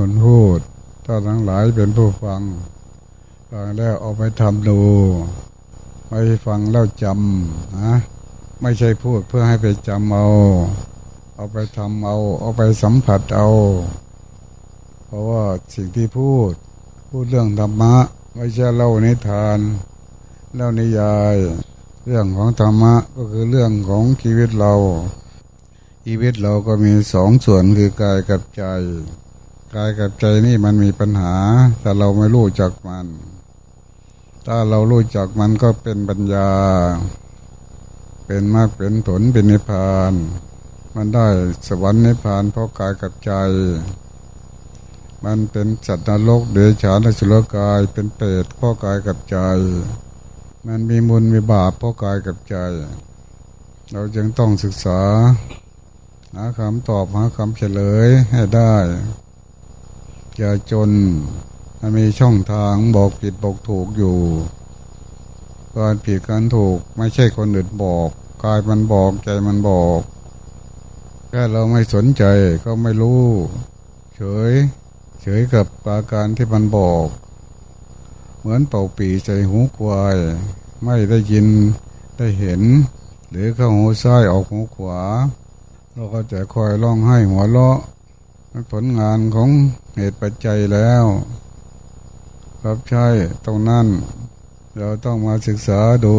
คนพูดถ้าทั้งหลายเป็นผู้ฟังฟังแล้วเอาไปทำดูไม่ฟังแล้วจำนะไม่ใช่พูดเพื่อให้ไปจำเอา เอาไปทำเอา เอาไปสัมผัสเอา เพราะว่าสิ่งที่พูด พูดเรื่องธรรมะ ไม่ใช่เล่านิทานเล่านิยาย เรื่องของธรรมะก็คือเรื่องของชีวิตเราชีวิตเราก็มีสองส่วนคือกายกับใจ กายกับใจนี่มันมีปัญหา แต่เราไม่รู้จักมัน ถ้าเรารู้จักมันก็เป็นปัญญา เป็นมากเป็นผลเป็นนิพพาน มันได้สวรรค์นิพพานเพราะกายกับใจ มันเป็นสัตว์นรกเดชานสุรกายเป็นเปรตเพราะกายกับใจ มันมีมุลมีบาปเพราะกายกับใจ เราจึงต้องศึกษา หาคำตอบหาคำเฉลยให้ได้ อย่าจนมันมีช่องทางบอกผิดบอกถูกอยู่การผิดการถูกไม่ใช่คนอื่นบอกกายมันบอกใจมันบอกแค่เราไม่สนใจก็ไม่รู้ เฉย เฉยกับอาการที่มันบอก เหมือนเป่าปีใจหูควาย ไม่ได้ยินได้เห็น หรือเข้าหูซ้ายออกหูขวา เราก็จะคอยร้องไห้หัวเราะ ผลงานของเหตุปัจจัยแล้ว รับใช้ตรงนั้น เราต้องมาศึกษาดู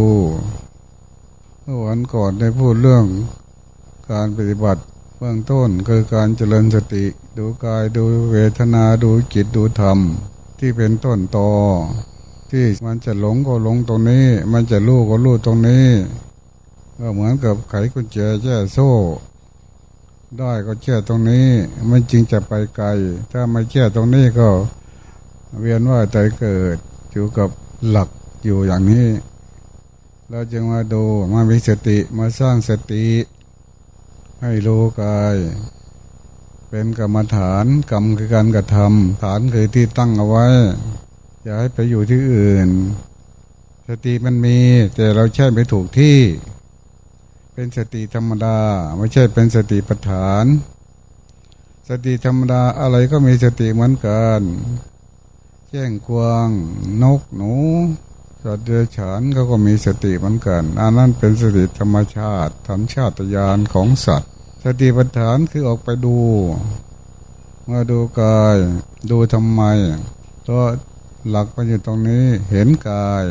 เมื่อวันก่อนได้พูดเรื่องการปฏิบัติเบื้องต้นคือการเจริญสติ ดูกายดูเวทนาดูจิตดูธรรม ที่เป็นต้นตอที่มันจะหลงก็หลงตรงนี้ มันจะรู้ก็รู้ตรงนี้ ก็เหมือนกับไขกุญแจแจ้โซ่ ได้ก็แช่ตรงนี้มันจริงจะไปไกล ถ้าไม่แช่ตรงนี้ก็เวียนว่าใจเกิดอยู่กับหลักอยู่อย่างนี้ เราจึงมาดูมามีสติมาสร้างสติ ให้รู้กาย เป็นกรรมฐานกรรมคือการกระทำฐานคือที่ตั้งเอาไว้ อย่าให้ไปอยู่ที่อื่น สติมันมีแต่เราใช้ไม่ถูกที่ เป็นสติธรรมดา ไม่ใช่เป็นสติปัฏฐาน สติธรรมดาอะไรก็มีสติเหมือนกันแจ้งกวางนกหนูสัตว์เดรัจฉานเขาก็มีสติเหมือนกันอันนั้นเป็นสติธรรมชาติธรรมชาติญาณของสัตว์ สติปัฏฐานคือออกไปดูมาดูกาย ดูทำไมเพราะหลักมันอยู่ตรงนี้เห็นกาย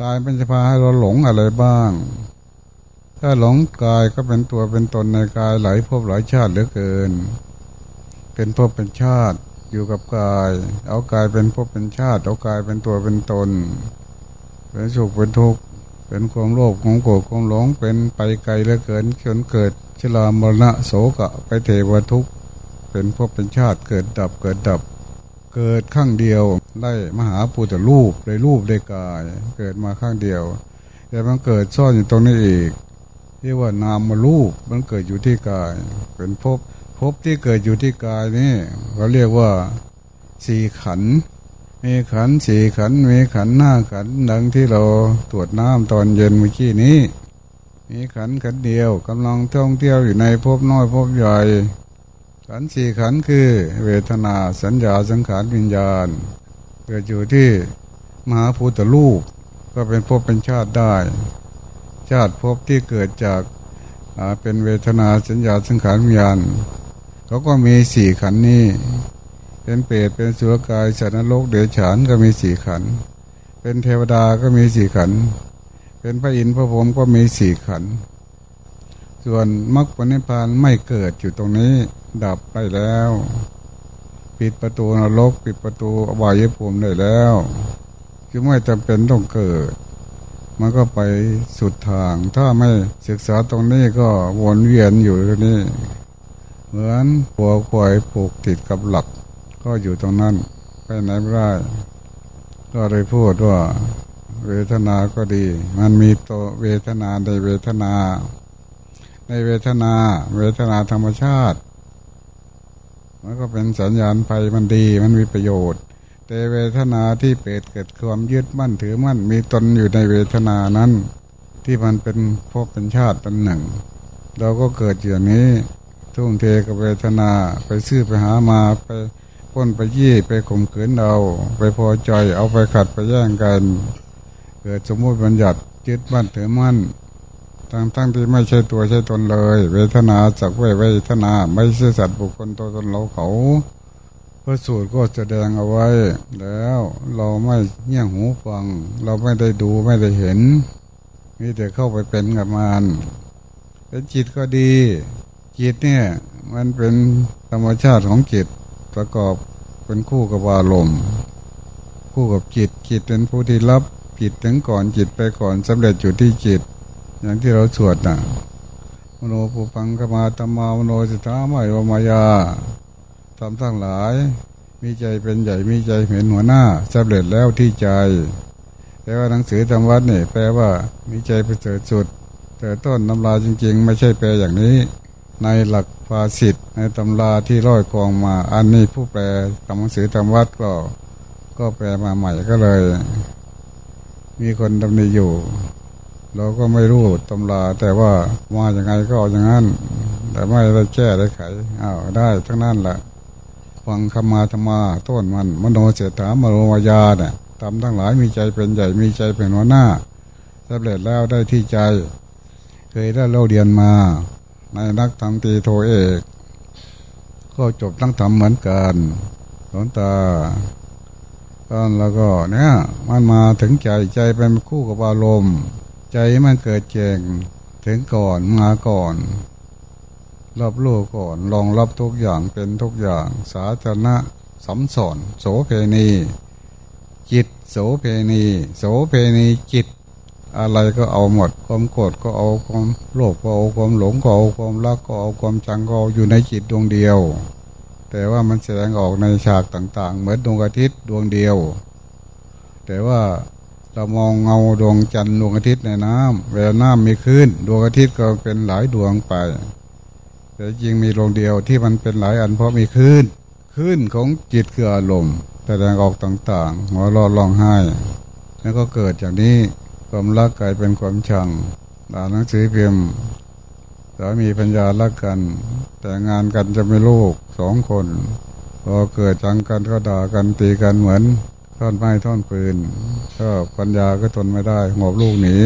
กายเป็นจะพาให้เราหลงอะไรบ้าง ถ้าหลงกายก็เป็นตัวเป็นตนในกายหลายภพหลายชาติเหลือเกิน เป็นภพเป็นชาติอยู่กับกาย เอากายเป็นภพเป็นชาติ เอากายเป็นตัวเป็นตน เป็นสุขเป็นทุกข์เป็นความโลภของโกรธของหลงเป็นไปไกลเหลือเกินจนเกิดชรามรณะโสกะไปเทวทุกข์เป็นภพเป็นชาติเกิดดับเกิดดับ เกิดข้างเดียวได้มหาปุตตรูปได้รูปได้กาย เกิดมาข้างเดียวแต่มันเกิดซ่อนอยู่ตรงนี้อีก ที่ว่านามมารูปมันเกิดอยู่ที่กาย เป็นภพภพที่เกิดอยู่ที่กายนี่เขาเรียกว่าสี่ขัน มีขันสี่ขัน มีขันหน้าขันดังที่เราตรวจน้ำตอนเย็นเมื่อกี้นี้ มีขันขันเดียวกำลังท่องเที่ยวอยู่ในภพน้อยภพใหญ่ขันสี่ขันคือเวทนาสัญญาสังขารวิญญาณ เกิดอยู่ที่มหาภูตลูกก็เป็นภพเป็นชาติได้ ชาติภพที่เกิดจากเป็นเวทนาสัญญาสังขารวิญญาณเขาก็มีสี่ขันนี้ เป็นเปรตเป็นสุรกายสัตว์นรกเดรัจฉานก็มีสี่ขัน เป็นเทวดาก็มีสี่ขัน เป็นพระอินทร์พระพรหมก็มีสี่ขัน ส่วนมรรคผลนิพพานไม่เกิดอยู่ตรงนี้ดับไปแล้ว ปิดประตูนรก ปิดประตูอบายภูมิได้แล้วคือไม่จำเป็นต้องเกิด มันก็ไปสุดทาง ถ้าไม่ศึกษาตรงนี้ก็วนเวียนอยู่ตรงนี้ เหมือนหัวควายผูกติดกับหลัก ก็อยู่ตรงนั้น ไปไหนไม่ได้ ก็เลยพูดว่า เวทนาก็ดี มันมีตัวเวทนาในเวทนา ในเวทนา เวทนาธรรมชาติมันก็เป็นสัญญาณภัยมันดี มันมีประโยชน์ แต่เวทนาที่เปิดเกิดความยึดมั่นถือมั่นมีตนอยู่ในเวทนานั้น ที่มันเป็นพบเป็นชาติเป็นหนึ่ง เราก็เกิดอย่างนี้ทุ่มเทกับเวทนาไปซื้อไปหามาไปพ้นไปยี่ไปข่มขืนเอาไปพอใจเอาไปขัดไปแย่งกัน เกิดสมมติบัญญัติยึดมั่นถือมั่นทั้งทั้งที่ไม่ใช่ตัวใช่ตนเลย เวทนาสักเวเวทนาไม่ใช่สัตว์บุคคลตัวตนเราเขา พระสูตรก็แสดงเอาไว้ แล้วเราไม่เงี่ยงหูฟัง เราไม่ได้ดูไม่ได้เห็นมีแต่เข้าไปเป็นกับมันเป็นจิตก็ดี จิตเนี่ย มันเป็นธรรมชาติของจิตประกอบเป็นคู่กับอารมณ์คู่กับจิตจิตเป็นผู้ที่รับจิตถึงก่อนจิตไปก่อนสำเร็จอยู่ที่จิต อย่างที่เราสวดนะมโนปุพังกมาตมามโนสิตาไม่วมายา ทำทั้งหลาย มีใจเป็นใหญ่มีใจเห็นหัวหน้าสำเร็จแล้วที่ใจแต่ว่าหนังสือธรรมวัดเนี่ยแปลว่ามีใจไปเจอจุดเจอต้นตำราจริง ๆ ไม่ใช่แปลอย่างนี้ ในหลักภาษิตในตำราที่ร้อยกองมา อันนี้ผู้แปลทำหนังสือธรรมวัดก็ ก็แปลมาใหม่ก็เลย มีคนดำเนินอยู่ เราก็ไม่รู้ตำราแต่ว่ามาอย่างไงก็อย่างนั้น แต่ไม่ได้แก้ได้ไขอ้าวได้ทั้งนั้นแหละ ฟังคำมาธรรมาต้นมันมโนเสถามโนมายาเนี่ยทำทั้งหลายมีใจเป็นใหญ่มีใจเป็นหัวหน้าสำเร็จแล้วได้ที่ใจ เคยได้เราเรียนมา ในนักธรรมตีโทเอก ก็จบตั้งธรรมเหมือนกันหลวงตาตอนแล้วก็เนี่ย มันมาถึงใจใจเป็นคู่กับอารมณ์ ใจมันเกิดเจงถึงก่อนมาก่อน รับรู้ก่อนลองรับทุกอย่างเป็นทุกอย่าง สาธารณะสัมสอนโสเพณี จิตโสเพณี โสเพณีจิต อะไรก็เอาหมด ความโกรธก็เอาความโลภก็เอาความหลงก็เอาความรักก็เอาความจังก็เอาอยู่ในจิตดวงเดียว แต่ว่ามันแสดงออกในฉากต่างๆ เหมือนดวงอาทิตย์ดวงเดียว แต่ว่าเรามองเงาดวงจันทร์ดวงอาทิตย์ในน้ำเวลาน้ำมีขึ้นดวงอาทิตย์ก็เป็นหลายดวงไป แต่จริงมีดวงเดียวที่มันเป็นหลายอันเพราะมีขึ้นขึ้นของจิตคืออารมณ์แสดงออกต่างๆหัวเราะร้องไห้ แล้วก็เกิดจากนี้ความรักกลายเป็นความชังอ่านหนังสือเพียมสามีปัญญารักกัน แต่งงานกันจะไม่ลูกสองคนพอเกิดจังกันก็ด่ากันตีกันเหมือนท่อนไม้ท่อนปืนก็ปัญญาก็ทนไม่ได้หอบลูกหนี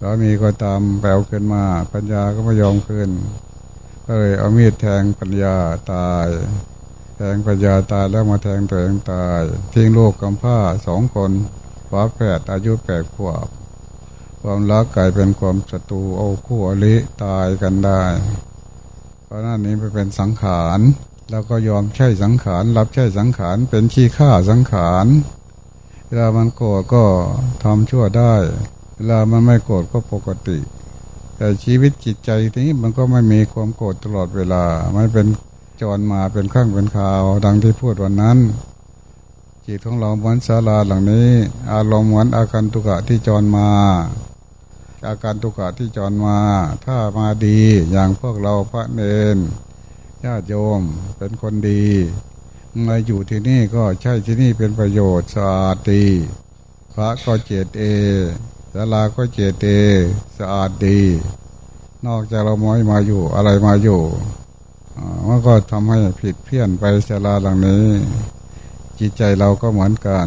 สามีก็ตามแปลวขึ้นมา ปัญญาก็ไม่ยอมขึ้น ก็เลยเอามีดแทงปัญญาตาย แทงปัญญาตายแล้วมาแทงตัวเองตาย ทิ้งลูกกำพร้าสองคนฝาแฝดอายุแปดขวบ ความรักกลายเป็นความศัตรูเอาคู่อริตายกันได้ เพราะนั่นนี้ไปเป็นสังขารแล้วก็ยอมใช้สังขาร รับใช้สังขารเป็นขี้ข้าสังขารเวลามันโกรธก็ทำชั่วได้ เวลามันไม่โกรธก็ปกติ แต่ชีวิตจิตใจนี้มันก็ไม่มีความโกรธตลอดเวลาไม่เป็นจรมาเป็นข้างเป็นข่าว ดังที่พูดวันนั้น จิตของเราเหมือนศาลาหลังนี้ อารมณ์เหมือนอาการตุกะที่จรมา อาการตุกะที่จรมา ถ้ามาดีอย่างพวกเราพระเนนญาติโยมเป็นคนดีมาอยู่ที่นี่ก็ใช่ที่นี่เป็นประโยชน์สะอาดดีพระก็เจตเอ ศาลาก็เจตเอสะอาดดี นอกจากเราไม่มาอยู่อะไรมาอยู่มันก็ทำให้ผิดเพี้ยนไปศาลาหลังนี้ จิตใจเราก็เหมือนกัน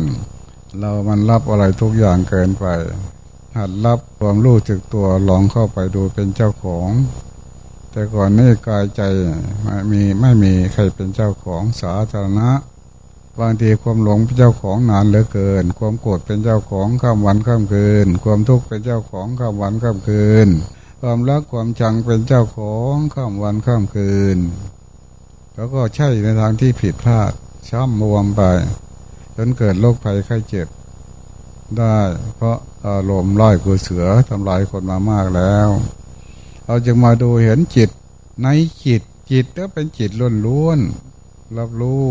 เรามันรับอะไรทุกอย่างเกินไปหัดรับความรู้จึกตัวลองเข้าไปดูเป็นเจ้าของ แต่ก่อนนี่กายใจไม่มีไม่มีใครเป็นเจ้าของสาธารณะ บางทีความหลงเป็นเจ้าของนานเหลือเกิน ความโกรธเป็นเจ้าของข้ามวันข้ามคืน ความทุกข์เป็นเจ้าของข้ามวันข้ามคืน ความรักความชังเป็นเจ้าของข้ามวันข้ามคืน แล้วก็ใช่ในทางที่ผิดพลาดช้ำบวมไป จนเกิดโรคภัยไข้เจ็บ ได้เพราะอารมณ์ร้อยกูเสือทำลายคนมามากแล้ว เราจึงมาดูเห็นจิตในจิตจิตก็เป็นจิตล้วนล้วนรับรู้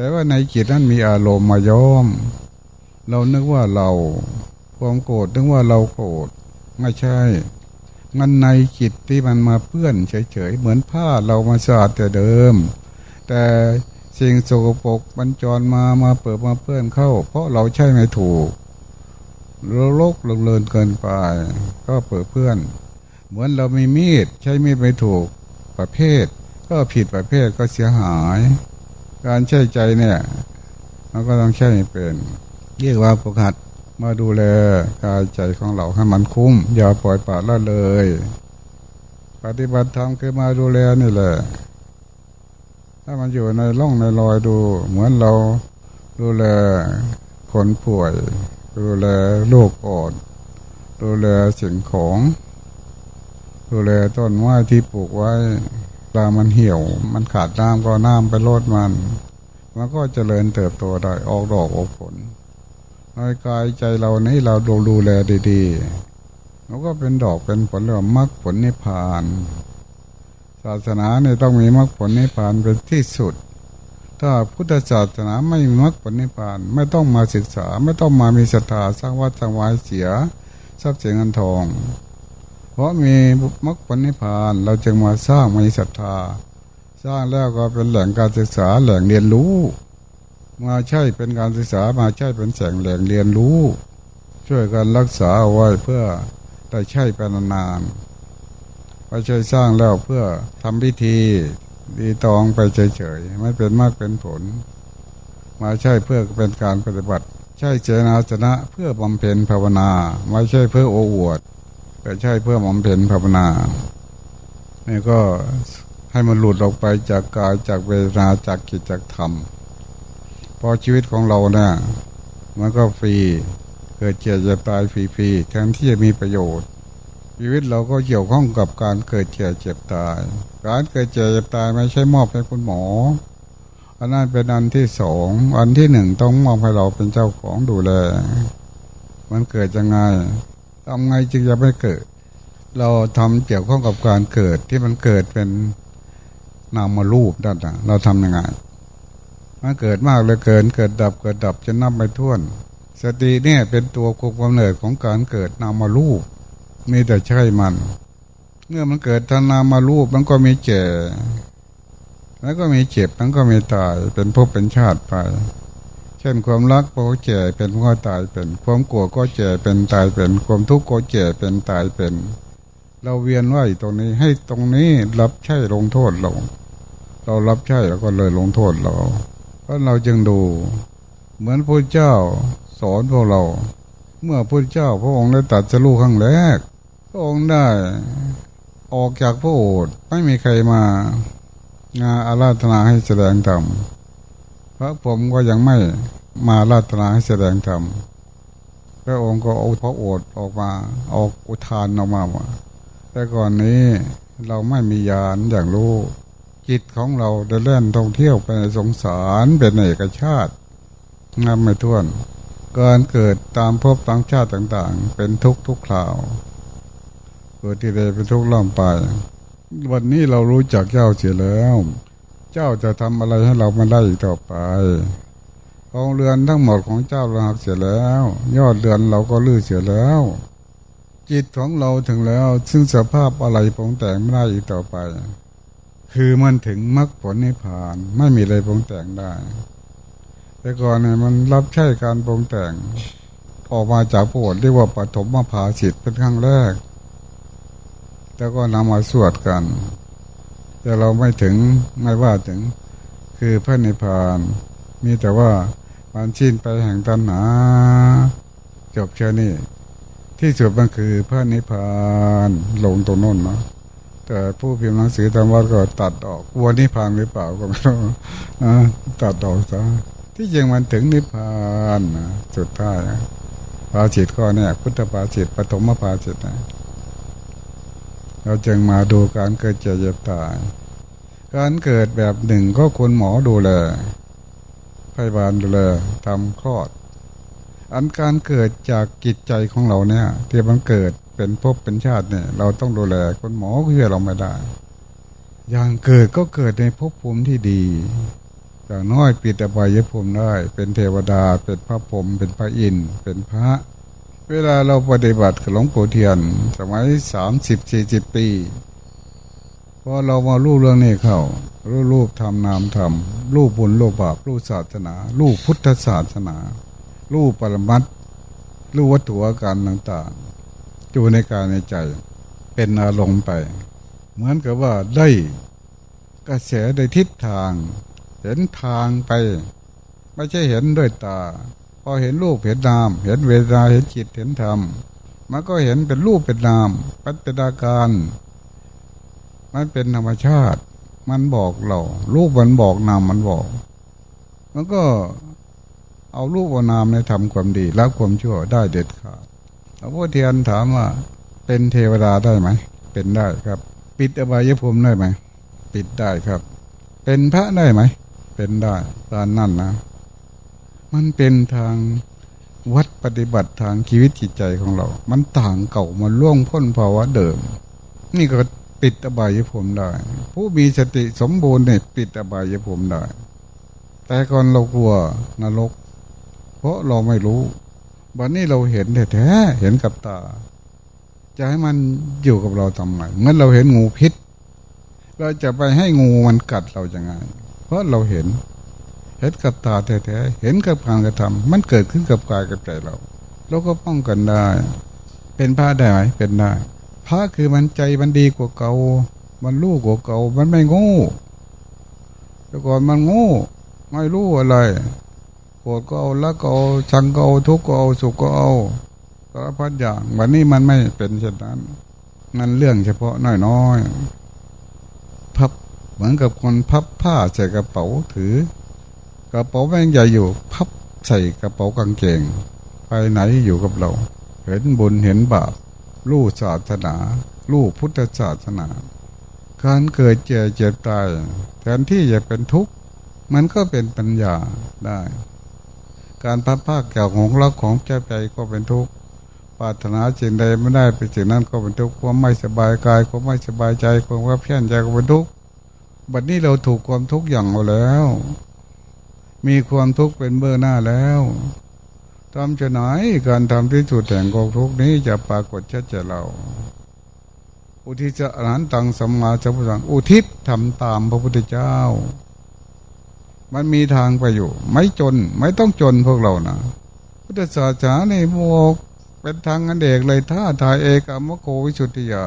แต่ว่าในจิตนั้นมีอารมณ์มาย้อม เรานึกว่าเราความโกรธนึกว่าเราโกรธไม่ใช่ มันในจิตที่มันมาเปื้อนเฉยๆเหมือนผ้าเรามาสะอาดแต่เดิม แต่สิ่งโสกปกบรรจรมามาเปิดมาเพื่อนเข้า เพราะเราใช่ไม่ถูกโลกเลินเกินไป ก็เปิดเพื่อน เหมือนเรามีมีดใช้มีดไม่ถูกประเภท ก็ผิดประเภทก็เสียหาย การใช้ใจเนี่ยเราก็ต้องใช้เป็นเรียกว่าประคัดมาดูแลกายใจของเราให้มันคุ้ม อย่าปล่อยปละละเลย ปฏิบัติธรรมคือมาดูแลนี่แหละ ถ้ามันอยู่ในร่องในรอยดู เหมือนเราดูแลคนป่วย ดูแลโรคอ่อนดูแลสิ่งของ ดูแลต้นไม้ที่ปลูกไว้ ตามันเหี่ยว มันขาดน้ำก็น้ำไปโลดมัน มันก็เจริญเติบโตได้ออกดอกออกผลในกายใจเรานี้เราดูดูแลดีๆมันก็เป็นดอกเป็นผลเรื่องมรรคผลนิพพาน ศาสนาเนี่ยต้องมีมรรคผลนิพพานเป็นที่สุด ถ้าพุทธศาสนาไม่มีมรรคผลนิพพานไม่ต้องมาศึกษา ไม่ต้องมามีศรัทธาสร้างวัดสร้างวายเสียทรัพย์สินเงินทอง เพราะมีมรรคผลนิพพาน เราจึงมาสร้างมีศรัทธา สร้างแล้วก็เป็นแหล่งการศึกษาแหล่งเรียนรู้ มาใช่เป็นการศึกษามาใช่เป็นแสงแหล่งเรียนรู้ ช่วยกันรักษาเอาไว้เพื่อได้ใช้ไปนานๆไม่ใช่สร้างแล้วเพื่อทำพิธีดีตองไปเฉยๆไม่เป็นมากเป็นผล มาใช่เพื่อเป็นการปฏิบัติ ใช่เจนาสนะเพื่อบำเพ็ญภาวนา ไม่ใช่เพื่อโอ้อวด แต่ใช่เพื่อบำเพ็ญภาวนานี่ก็ให้มันหลุดออกไปจากกายจากเวทนาจากกิจจากธรรมพอชีวิตของเราเนี่ยมันก็ฟรีเกิดเจ็บจะตายฟรีๆแทนที่จะมีประโยชน์ ชีวิตเราก็เกี่ยวข้องกับการเกิดเจ็บเจ็บตาย การเกิดเจ็บเจ็บตายไม่ใช่มอบให้คุณหมออันนั้นเป็นอันที่สองอันที่หนึ่งต้องมอบให้เราเป็นเจ้าของดูแลมันเกิดยังไง ทำไงจึงจะไม่เกิด เราทำเกี่ยวข้องกับการเกิดที่มันเกิดเป็นนามารูปด้านนะเราทำยังไงมันเกิดมากเลยเกินเกิดดับเกิดดับจะนับไปท่วน สติเนี่ยเป็นตัวคุมกำเนิดของการเกิดนามารูปมีแต่ใช่มัน เมื่อมันเกิดทานามารูปมันก็มีแก่แล้วก็มีเจ็บมันก็มีตายเป็นภพเป็นชาติไป เช่นความรักก็แก่เป็นก็ตายเป็น ความกลัวก็แก่เป็นตายเป็น ความทุกข์ก็แก่เป็นตายเป็น เราเวียนว่ายตรงนี้ให้ตรงนี้รับใช้ลงโทษเรา เรารับใช้แล้วก็เลยลงโทษเรา เพราะเราจึงดู เหมือนพระเจ้าสอนพวกเรา เมื่อพระเจ้าพระองค์ได้ตัดสรู้ครั้งแรก พระองค์ได้ออกจากพระโอษฐ์ไม่มีใครมางาอาราธนาให้แสดงธรรม พระผมก็ยังไม่มาอาราธนาให้แสดงธรรมพระองค์ก็เอาพระโอษฐ์ออกมาออกอุทานออกมาว่าแต่ก่อนนี้เราไม่มียานอย่างรู้จิตของเราได้เล่นท่องเที่ยวไปในสงสารเป็นเอกชาติงามไม่ท้วนการเกิดตามภพตามชาติต่างๆ เป็นทุกทุกคราวเกิดที่ใดเป็นทุกล่ำไป วันนี้เรารู้จักเจ้าเสียแล้ว เจ้าจะทำอะไรให้เราไม่ได้อีกต่อไปกองเรือนทั้งหมดของเจ้าเราหักเสียแล้ว ยอดเรือนเราก็ลื้อเสียแล้ว จิตของเราถึงแล้ว ซึ่งสภาพอะไรปรุงแต่งไม่ได้อีกต่อไป คือมันถึงมรรคผลนิพพานไม่มีอะไรปรุงแต่งได้ แต่ก่อนเนี่ยมันรับใช้การปรุงแต่ง ออกมาจากโวดเรียกว่าปฐมมาภาสิทธิ์เป็นครั้งแรก แล้วก็นำมาสวดกัน แต่เราไม่ถึงไม่ว่าถึง คือพระนิพพานมีแต่ว่ามันชิ้นไปแห่งตัณหา จบเช่นี้ที่สุดมันคือพระนิพพานลงตรงโน้นเนาะแต่ผู้พิมพ์หนังสือธรรมวัดก็ตัดออกวัวนิพพานหรือเปล่าก็ไม่รู้ตัดออกซะที่จริงมันถึงนิพพานนะสุดท้ายนะภาจิตก็เนี่ยพุทธภาจิตปฐมภาจิตนะเราจึงมาดูการเกิดเจ็บเจ็บตาย การเกิดแบบหนึ่งก็ควรหมอดูแลพยาบาลดูแลทำคลอด อันการเกิดจากจิตใจของเราเนี่ยที่มันเกิดเป็นภพเป็นชาติเนี่ย เราต้องดูแลคนหมอเพื่อเราไม่ได้ อย่างเกิดก็เกิดในภพภูมิที่ดีอย่างน้อยปิดอบายภูมิได้ เป็นเทวดาเป็นพระพรหมเป็นพระอินทร์เป็นพระ เวลาเราปฏิบัติหลวงปู่เทียน สมัยสามสิบสี่สิบปี อเรามาลู่เรื่องนี้เข้ารู้รูปทำนามทำรูปบุญรูปบาปรูปศาสนารูปพุทธศาสนารูปปรมัตถ์รูปวัตถุอาการต่างๆอยู่ในกายในใจ เป็นอารมณ์ไป เหมือนกับว่าได้กระแสในทิศทาง เห็นทางไป ไม่ใช่เห็นด้วยตา พอเห็นรูปเห็นนาม เห็นเวทนาเห็นจิตเห็นธรรมมันก็เห็นเป็นรูปเป็นนามปัจจาการ มันเป็นธรรมชาติ มันบอกเรารูปมันบอกนามมันบอก มันก็เอารูปนามในทำความดีละความชั่วได้เด็ดขาดหลวงพ่อเทียนถามว่า เป็นเทวดาได้ไหม เป็นได้ครับ ปิดอบายภูมิได้ไหม ปิดได้ครับ เป็นพระได้ไหม เป็นได้ตอนนั่นนะ มันเป็นทางวัดปฏิบัติทางชีวิตจิตใจของเรา มันต่างเก่ามันล่วงพ้นภาวะเดิม นี่ก็ ปิดอบายภูมิได้ ผู้มีสติสมบูรณ์เนี่ยปิดอบายภูมิได้ แต่ก่อนเรากลัวนรก เพราะเราไม่รู้วันนี้เราเห็นแท้ๆเห็นกับตา จะให้มันอยู่กับเราทำไมเมื่อเราเห็นงูพิษ เราจะไปให้งูมันกัดเราจะไง เพราะเราเห็นเห็นกับตาแท้ๆเห็นกับการกระทำมันเกิดขึ้นกับกายกับใจเรา เราก็ป้องกันได้ เป็นพระได้ไหมเป็นได้ พระคือมันใจมันดีกว่าเก่า มันรู้กว่าเก่า มันไม่งูแต่ก่อนมันงูไม่รู้อะไรโกรธก็เอาละก็เอาชังก็เอาทุกข์ก็เอาสุขก็เอาสารพัดอย่างวันนี้มันไม่เป็นเช่นนั้นมันเรื่องเฉพาะน้อยๆพับเหมือนกับคนพับผ้าใส่กระเป๋าถือกระเป๋าแม่งใหญ่อยู่ พับใส่กระเป๋ากางเกงไปไหนอยู่กับเรา เห็นบุญเห็นบาป รู้ศาสนา รู้พุทธศาสนา การเกิดเจ็บเจ็บตายแทนที่จะเป็นทุกข์ มันก็เป็นปัญญาได้ การพัดภาคแก่ของรักของเจ้าใจก็เป็นทุกข์ปรารถนาสิ่งใดไม่ได้ไปสิ่งนั้นก็เป็นทุกข์ความไม่สบายกายความไม่สบายใจความว่าเพี้ยนใจก็เป็นทุกข์บัดนี้เราถูกความทุกข์อย่างเราแล้ว มีความทุกข์เป็นเบื้องหน้าแล้ว ทำจะไหนการทำที่สุดแห่งกองทุกนี้จะปรากฏชัดเจนเรา อุทิศอรหันตังสัมมาสัมพุทธังอุทิศทำตามพระพุทธเจ้า มันมีทางไปอยู่ ไม่จนไม่ต้องจนพวกเรานะพุทธศาสนาในพวกเป็นทางอันเอกเลยท่าทายเอกอมโกวิสุทธิยา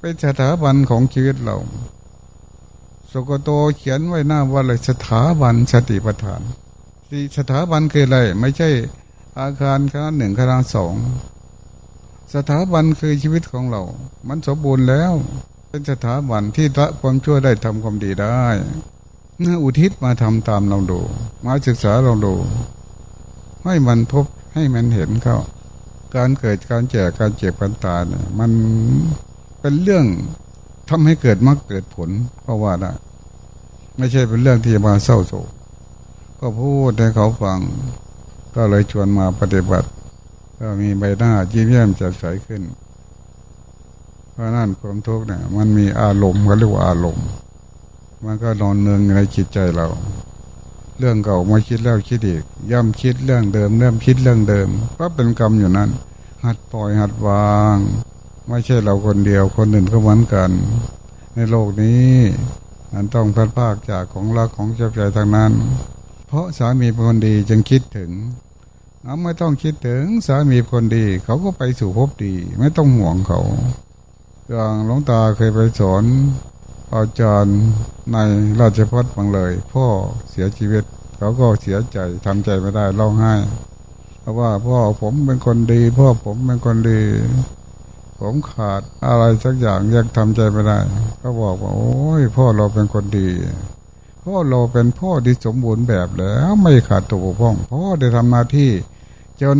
เป็นสถาบันของชีวิตเราสกโตเขียนไว้หน้าว่าเลยสถาบันสติปัฏฐาน สถาบันคืออะไร ไม่ใช่อาคารคณะหนึ่งคณะสองสถาบันคือชีวิตของเรา มันสมบูรณ์แล้ว เป็นสถาบันที่ละความชั่วได้ทำความดีได้น่าอุทิศมาทำตามเราดูมาศึกษาเราดูให้มันพบให้มันเห็นเขาการเกิดการแก่การเจ็บการตายเนี่ยมันเป็นเรื่องทำให้เกิดมรรคเกิดผลก็ว่าได้ไม่ใช่เป็นเรื่องที่จะมาเศร้าโศก ก็พูดให้เขาฟัง ก็เลยชวนมาปฏิบัติ ก็มีใบหน้ายิ้มแย้มแจ่มใสขึ้น เพราะนั่นความทุกข์เนี่ย มันมีอารมณ์ก็เรียกว่าอารมณ์ มันก็นอนเนืองในจิตใจเรา เรื่องเก่ามาคิดแล้วคิดอีก ย่ำคิดเรื่องเดิมเริ่มคิดเรื่องเดิม ก็เป็นกรรมอยู่นั้น หัดปล่อยหัดวาง ไม่ใช่เราคนเดียวคนอื่นก็เหมือนกัน ในโลกนี้มันต้องพัดภาคจากของรักของเจ้าใจทางนั้น เพราะสามีเป็นคนดีจึงคิดถึงเอาไม่ต้องคิดถึงสามีคนดี เขาก็ไปสู่ภพดี ไม่ต้องห่วงเขาอย่างหลวงตาเคยไปสอนอาจารย์ในราชพัฒน์บางเลย พ่อเสียชีวิต เขาก็เสียใจทำใจไม่ได้ร้องไห้ เพราะว่าพ่อผมเป็นคนดี พ่อผมเป็นคนดี ผมขาดอะไรสักอย่างยังทำใจไม่ได้เขาบอกว่า โอ้ยพ่อเราเป็นคนดี พ่อเราเป็นพ่อที่สมบูรณ์แบบแล้วไม่ขาดตัวบกพร่องพ่อได้ทำหน้าที่ จน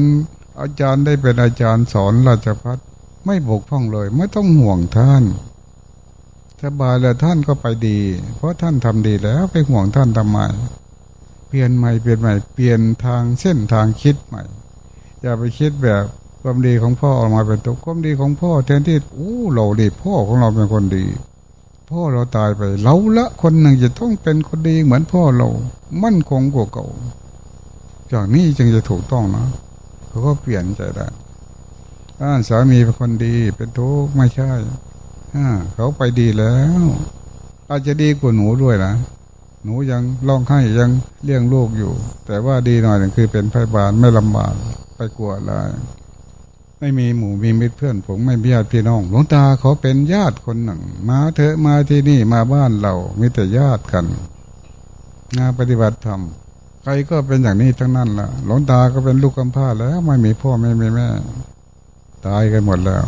อาจารย์ได้เป็นอาจารย์สอนราชพัฒไม่บกพร่องเลย ไม่ต้องห่วงท่านสบายแล้วท่านก็ไปดี เพราะท่านทำดีแล้วไปห่วงท่านทำไมเปลี่ยนใหม่เปลี่ยนใหม่เปลี่ยนทางเส้นทางคิดใหม่ อย่าไปคิดแบบความดีของพ่อออกมาเป็นตัวความดีของพ่อแทนที่อู้เราดีพ่อของเราเป็นคนดี พ่อเราตายไป เราละคนหนึ่งจะต้องเป็นคนดีเหมือนพ่อเรา มั่นคงกว่าเก่าจากนี้จึงจะถูกต้องนะเขาก็เปลี่ยนใจได้ถ้าสามีเป็นคนดีเป็นทุกข์ไม่ใช่เขาไปดีแล้ว อาจจะดีกว่าหนูด้วยนะหนูยังร้องไห้ยังเลี้ยงลูกอยู่ แต่ว่าดีหน่อยนึงคือเป็นพยาบาลไม่ลำบากไปกลัวอะไร ไม่มีหมู่มีมิตรเพื่อนผมไม่มีญาติพี่น้อง หลวงตาเขาเป็นญาติคนหนึ่ง มาเถอะมาที่นี่มาบ้านเรามีแต่ญาติกันงานปฏิบัติธรรมใครก็เป็นอย่างนี้ทั้งนั้นละหลวงตาก็เป็นลูกกำพร้าแล้ว ไม่มีพ่อไม่มีแม่ ตายกันหมดแล้ว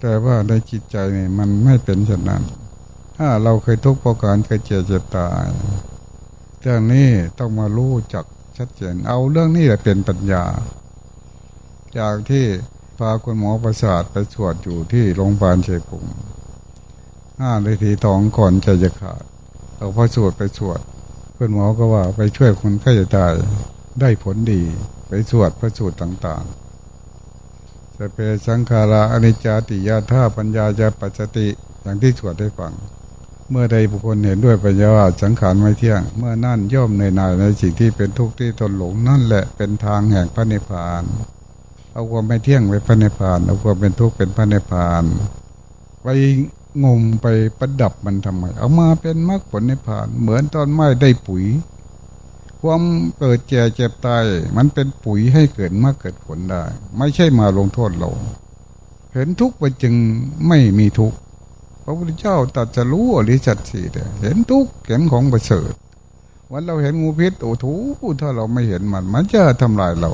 แต่ว่าในจิตใจนี่มันไม่เป็นเช่นนั้น ถ้าเราเคยทุกข์เพระการเคยเจ็บเจ็บตายเรื่องนี้ต้องมารู้จักชัดเจน เอาเรื่องนี้แหละเป็นปัญญา จากที่ พาคุณหมอประสาทไปสวดอยู่ที่โรงพยาบาลเชียงกรุงห้านาทีตองก่อนใจจะขาดเอาพระสวดไปสวดคุณหมอก็ว่าไปช่วยคนไข้จะตายได้ผลดีไปสวดพระสูตรต่างๆจะเป็นสังขาราอนิจจติยาท่าปัญญาจะปัจจติอย่างที่สวดได้ฟัง เมื่อใดบุคคลเห็นด้วยปัญญาว่าสังขารไม่เที่ยง เมื่อนั่นย่อมในนายในสิ่งที่เป็นทุกข์ที่ตนหลงนั่นแหละเป็นทางแห่งพระนิพพาน เอาความไม่เที่ยงไปพระนิพพาน เอาความเป็นทุกข์เป็นพระนิพพาน ไปงมไปประดับมันทำไม เอามาเป็นมรรคผลนิพพาน เหมือนตอนไม้ได้ปุ๋ย ความเกิดแก่เจ็บตายมันเป็นปุ๋ยให้เกิดมรรคเกิดผลได้ ไม่ใช่มาลงโทษเรา เห็นทุกข์ไปจึงไม่มีทุกข์ พระพุทธเจ้าตรัสรู้อริสัตสีเห็นทุกข์เห็นของประเสริฐวันเราเห็นงูพิษโอ้ทูถ้าเราไม่เห็นมัน มันจะทำลายเรา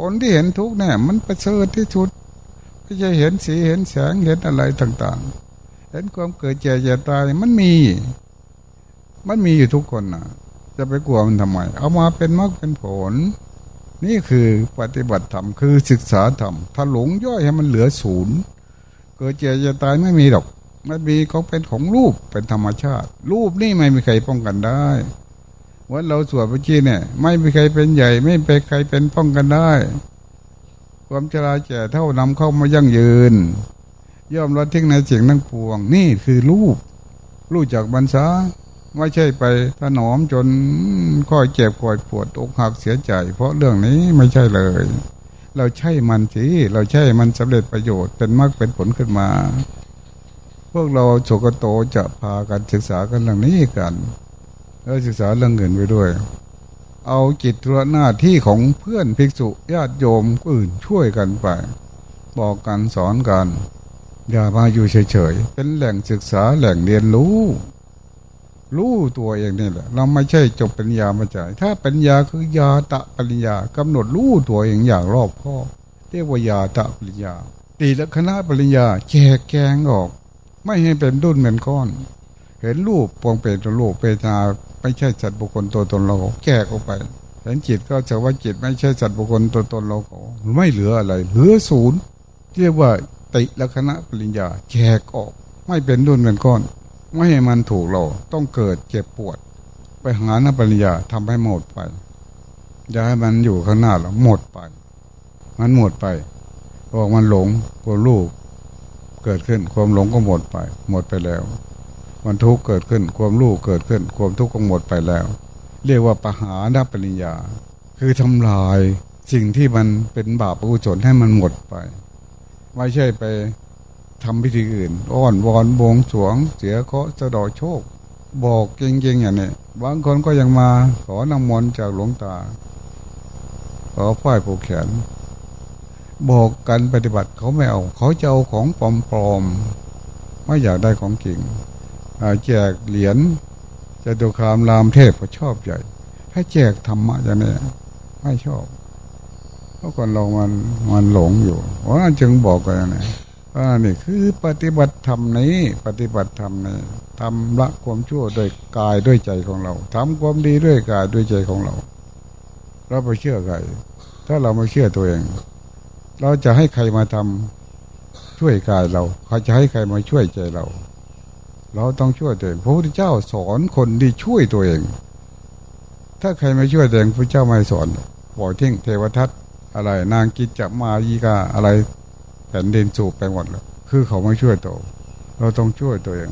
คนที่เห็นทุกเนี่ย มันประเสริฐที่สุดไม่ใช่เห็นสีเห็นแสงเห็นอะไรต่าง ๆ เห็นความเกิดเจ็บเจ็บตายมันมี มันมีอยู่ทุกคนนะจะไปกลัวมันทำไม เอามาเป็นมรรคเป็นผล นี่คือปฏิบัติธรรมคือศึกษาธรรมถ้าหลงย่อยให้มันเหลือศูนย์เกิดเจ็บเจ็บตายไม่มีหรอกมันมีก็เป็นของรูปเป็นธรรมชาติ รูปนี่ไม่มีใครป้องกันได้ วันเราสวดพระชีเนี่ย ไม่มีใครเป็นใหญ่ ไม่เป็นใครเป็นป้องกันได้ ความชราแก่เท่านำเข้ามายั่งยืน ย่อมละทิ้งในเสิ่งทั้งปวง นี่คือรูปรูปจากบรรษาไม่ใช่ไปถนอมจนค่อยเจ็บค่อยปวดอกหักเสียใจ เพราะเรื่องนี้ไม่ใช่เลย เราใช่มันสิเราใช่มันสำเร็จประโยชน์เป็นมรรคเป็นผลขึ้นมา พวกเราโฉกโตจะพากันศึกษากันเรื่องนี้กัน แล้วศึกษาเรื่องเงินไปด้วย เอาจิตรหน้าที่ของเพื่อนภิกษุญาติโยมอื่นช่วยกันไป บอกกันสอนกัน อย่ามาอยู่เฉยๆ เป็นแหล่งศึกษาแหล่งเรียนรู้ รู้ตัวเองนี่แหละ เราไม่ใช่จบปัญญามาจ่ากถ้าปัญญาคือยาตะปัญญากำหนดรู้ตัวเองอย่างรอบคอบเรียกว่ายาตะปัญญาตีละคณะปัญญาแจกแกงออก ไม่ให้เป็นดุนเป็นก้อน เห็นรูปปวงเป็นรูปเป็นนา ไม่ใช่จัดบุคคลตัวตนเราแก้ออกไปเห็นจิตก็จะว่าจิตไม่ใช่จัดบุคคลตัวตนเราไม่เหลืออะไร เหลือศูนย์เรียกว่าติละคณะปริญญาแจกออก ไม่เป็นดุนเป็นก้อน ไม่ให้มันถูกเราต้องเกิดเจ็บปวด ไปหาหน้าปริญญาทำให้หมดไปอย่าให้มันอยู่ข้างหน้าเราหมดไป มันหมดไปบอกมันหลงกลัวลูกเกิดขึ้นความหลงก็หมดไป หมดไปแล้ว มันทุกข์เกิดขึ้น ความรู้เกิดขึ้น ความทุกข์ก็หมดไปแล้ว เรียกว่าปหาดปริญญา คือทำลายสิ่งที่มันเป็นบาปอกุศลให้มันหมดไป ไม่ใช่ไปทำพิธีอื่น อ้อนวอนบวงสวง เสียเคาะสะดอโชค บอกเก่งๆอย่างนี้บางคนก็ยังมาขอนำมนต์จากหลวงตาขอฝ้ายผูกแขน บอกกันปฏิบัติเขาไม่เอา เขาจะเอาของปลอมๆไม่อยากได้ของจริง แจกเหรียญจะดูคามรามเทพก็ชอบใหญ่ถ้าแจกธรรมะจะเนี่ยไม่ชอบเพราะคนเรามันมันหลงอยู่ว่าจึงบอกกันนะว่านี่คือปฏิบัติธรรมนี้ ปฏิบัติธรรมนี้ทำละความชั่วโดยกายด้วยใจของเราทำความดีด้วยกายด้วยใจของเรา เราไปเชื่อใครถ้าเราไม่เชื่อตัวเอง เราจะให้ใครมาทำช่วยกายเรา เขาจะให้ใครมาช่วยใจเรา เราต้องช่วยตัวเองพระพุทธเจ้าสอนคนที่ช่วยตัวเอง ถ้าใครไม่ช่วยตัวเองพระเจ้าไม่สอนปล่อกทิ้งเทวทัตอะไรนางกิจจมายีกาอะไรแผ่นดินสูบไปหมดแล้วคือเขาไม่ช่วยตัว เราต้องช่วยตัวเอง